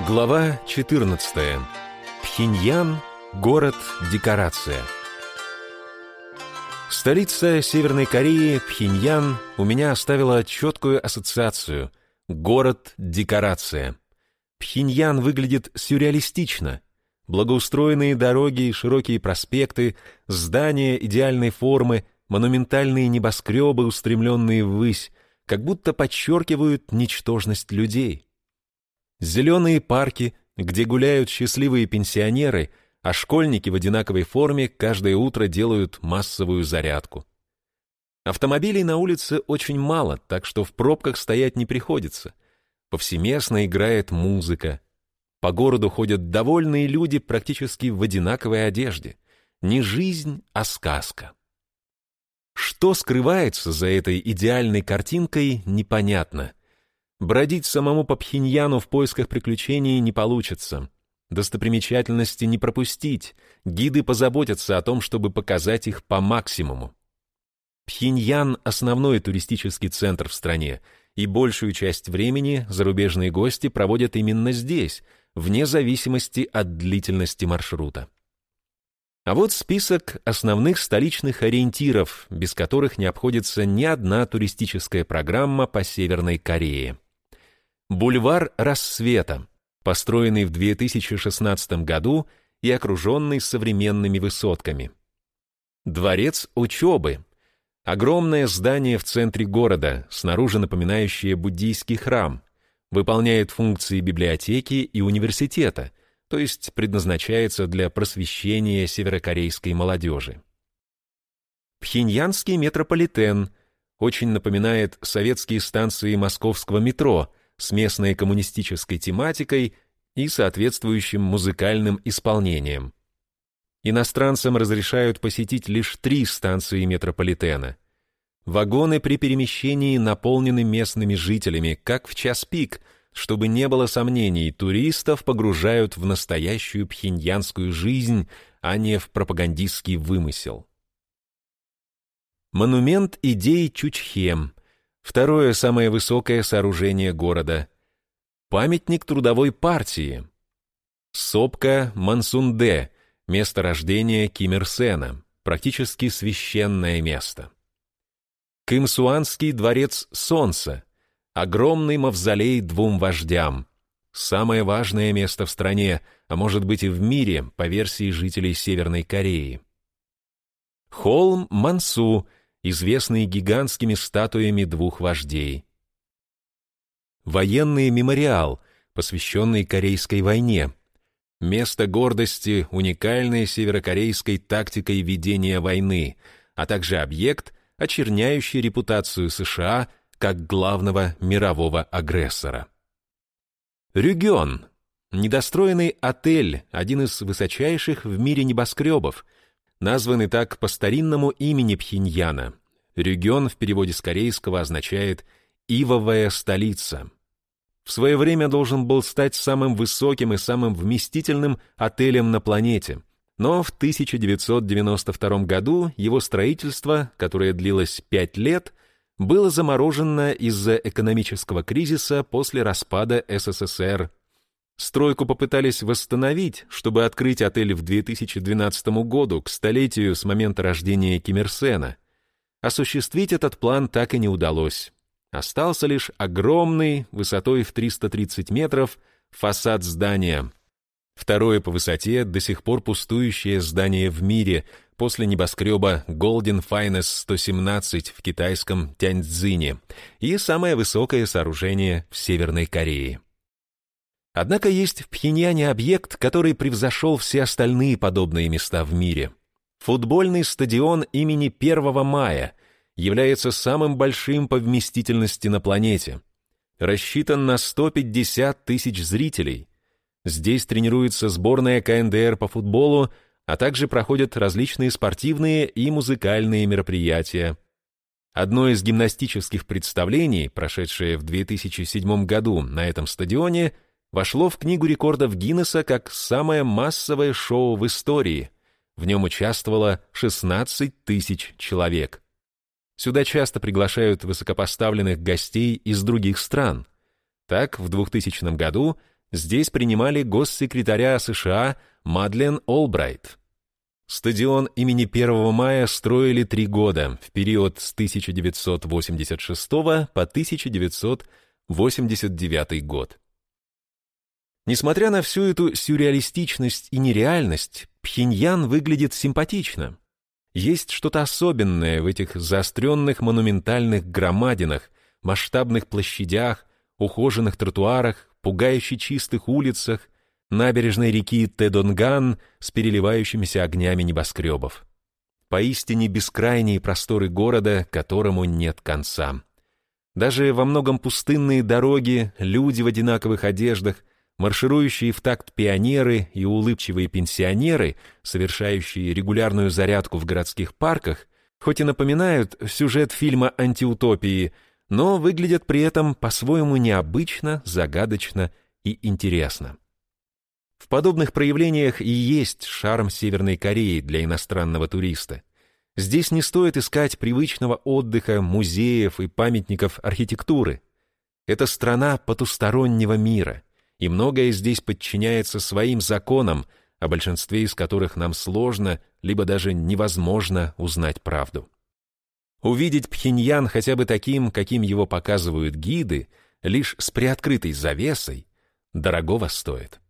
Глава 14. Пхеньян – город-декорация. Столица Северной Кореи, Пхеньян, у меня оставила четкую ассоциацию – город-декорация. Пхеньян выглядит сюрреалистично. Благоустроенные дороги широкие проспекты, здания идеальной формы, монументальные небоскребы, устремленные ввысь, как будто подчеркивают ничтожность людей – Зеленые парки, где гуляют счастливые пенсионеры, а школьники в одинаковой форме каждое утро делают массовую зарядку. Автомобилей на улице очень мало, так что в пробках стоять не приходится. Повсеместно играет музыка. По городу ходят довольные люди практически в одинаковой одежде. Не жизнь, а сказка. Что скрывается за этой идеальной картинкой, непонятно. Бродить самому по Пхеньяну в поисках приключений не получится. Достопримечательности не пропустить, гиды позаботятся о том, чтобы показать их по максимуму. Пхеньян — основной туристический центр в стране, и большую часть времени зарубежные гости проводят именно здесь, вне зависимости от длительности маршрута. А вот список основных столичных ориентиров, без которых не обходится ни одна туристическая программа по Северной Корее. Бульвар Рассвета, построенный в 2016 году и окруженный современными высотками. Дворец учебы. Огромное здание в центре города, снаружи напоминающее буддийский храм, выполняет функции библиотеки и университета, то есть предназначается для просвещения северокорейской молодежи. Пхеньянский метрополитен очень напоминает советские станции московского метро – с местной коммунистической тематикой и соответствующим музыкальным исполнением. Иностранцам разрешают посетить лишь три станции метрополитена. Вагоны при перемещении наполнены местными жителями, как в час пик, чтобы не было сомнений, туристов погружают в настоящую пхеньянскую жизнь, а не в пропагандистский вымысел. Монумент идей Чучхем – Второе самое высокое сооружение города. Памятник трудовой партии. Сопка Мансунде, место рождения Ким Ир Сена, практически священное место. Кымсуанский дворец Солнца, огромный мавзолей двум вождям, самое важное место в стране, а может быть и в мире, по версии жителей Северной Кореи. Холм Мансу – известный гигантскими статуями двух вождей. Военный мемориал, посвященный Корейской войне. Место гордости уникальной северокорейской тактикой ведения войны, а также объект, очерняющий репутацию США как главного мирового агрессора. Рюгён – недостроенный отель, один из высочайших в мире небоскребов – названы так по старинному имени Пхеньяна. Регион в переводе с корейского означает «ивовая столица». В свое время должен был стать самым высоким и самым вместительным отелем на планете. Но в 1992 году его строительство, которое длилось пять лет, было заморожено из-за экономического кризиса после распада СССР Стройку попытались восстановить, чтобы открыть отель в 2012 году, к столетию с момента рождения Ким Ир Сена. Осуществить этот план так и не удалось. Остался лишь огромный, высотой в 330 метров, фасад здания. Второе по высоте до сих пор пустующее здание в мире после небоскреба Golden Finest 117 в китайском Тяньцзине и самое высокое сооружение в Северной Корее. Однако есть в Пхеньяне объект, который превзошел все остальные подобные места в мире. Футбольный стадион имени 1 мая является самым большим по вместительности на планете. Рассчитан на 150 тысяч зрителей. Здесь тренируется сборная КНДР по футболу, а также проходят различные спортивные и музыкальные мероприятия. Одно из гимнастических представлений, прошедшее в 2007 году на этом стадионе – вошло в Книгу рекордов Гиннесса как самое массовое шоу в истории. В нем участвовало 16 тысяч человек. Сюда часто приглашают высокопоставленных гостей из других стран. Так, в 2000 году Здесь принимали госсекретаря США Мадлен Олбрайт. Стадион имени 1 мая строили три года, в период с 1986 по 1989 год. Несмотря на всю эту сюрреалистичность и нереальность, Пхеньян выглядит симпатично. Есть что-то особенное в этих заостренных монументальных громадинах, масштабных площадях, ухоженных тротуарах, пугающе чистых улицах, набережной реки Тедонган с переливающимися огнями небоскребов. Поистине бескрайние просторы города, которому нет конца. Даже во многом пустынные дороги, люди в одинаковых одеждах, марширующие в такт пионеры и улыбчивые пенсионеры, совершающие регулярную зарядку в городских парках, хоть и напоминают сюжет фильма «Антиутопии», но выглядят при этом по-своему необычно, загадочно и интересно. В подобных проявлениях и есть шарм Северной Кореи для иностранного туриста. Здесь не стоит искать привычного отдыха, музеев и памятников архитектуры. Это страна потустороннего мира, и многое здесь подчиняется своим законам, о большинстве из которых нам сложно, либо даже невозможно узнать правду. Увидеть Пхеньян хотя бы таким, каким его показывают гиды, лишь с приоткрытой завесой, дорогого стоит.